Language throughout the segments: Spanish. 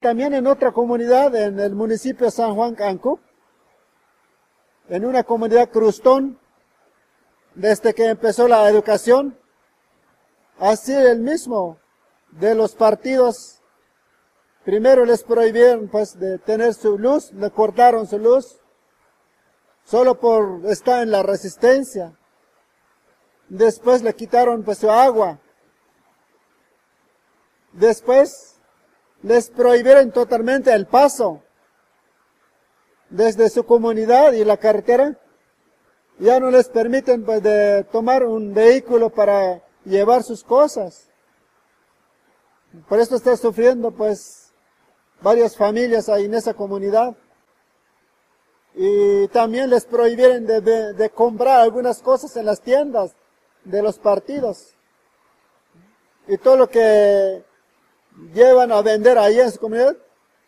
También en otra comunidad, en el municipio de San Juan Cancú, en una comunidad crustón, desde que empezó la educación, así el mismo de los partidos, primero les prohibieron pues de tener su luz, le cortaron su luz, solo por estar en la resistencia. Después le quitaron pues su agua. Después les prohibieron totalmente el paso desde su comunidad y la carretera. Ya no les permiten pues, de tomar un vehículo para llevar sus cosas. Por esto está sufriendo pues varias familias ahí en esa comunidad. Y también les prohibieron de, de comprar algunas cosas en las tiendas de los partidos. Y todo lo que llevan a vender ahí en su comunidad,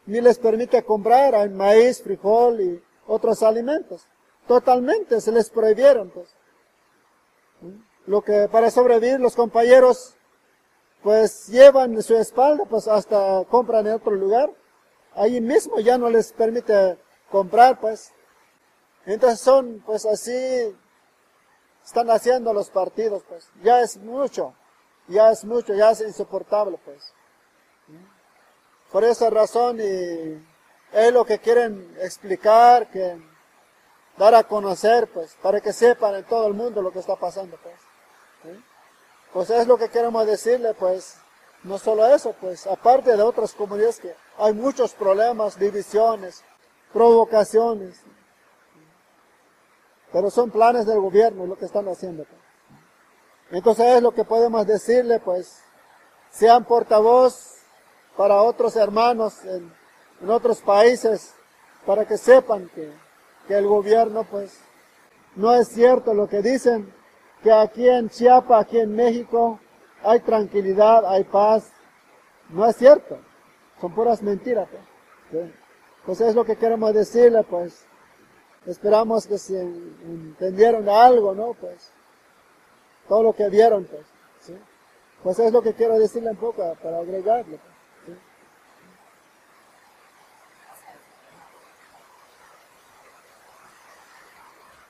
ni les permite comprar maíz, frijol y otros alimentos. Totalmente se les prohibieron, pues. Lo que para sobrevivir los compañeros, pues llevan su espalda, pues hasta compran en otro lugar. Ahí mismo ya no les permite comprar, pues. Entonces son, pues así, están haciendo los partidos, pues. Ya es mucho, ya es mucho, ya es insoportable, pues. Por esa razón y es lo que quieren explicar, que dar a conocer, pues, para que sepan en todo el mundo lo que está pasando, pues. Pues es lo que queremos decirle, pues, no solo eso, pues, aparte de otras comunidades que hay muchos problemas, divisiones, provocaciones, pero son planes del gobierno lo que están haciendo. Pues. Entonces es lo que podemos decirle, pues, sean portavoz para otros hermanos en, otros países, para que sepan que, que el gobierno pues no es cierto lo que dicen, que aquí en Chiapas, aquí en México, hay tranquilidad, hay paz. No es cierto. Son puras mentiras. Pues, pues es lo que queremos decirle, pues. Esperamos que se entendieron algo, ¿no? Pues. Todo lo que vieron, pues. ¿sí? Pues es lo que quiero decirle un poco para agregarle. Pues.